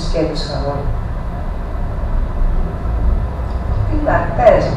επισκέπτε αγόρι. Τι πέρασε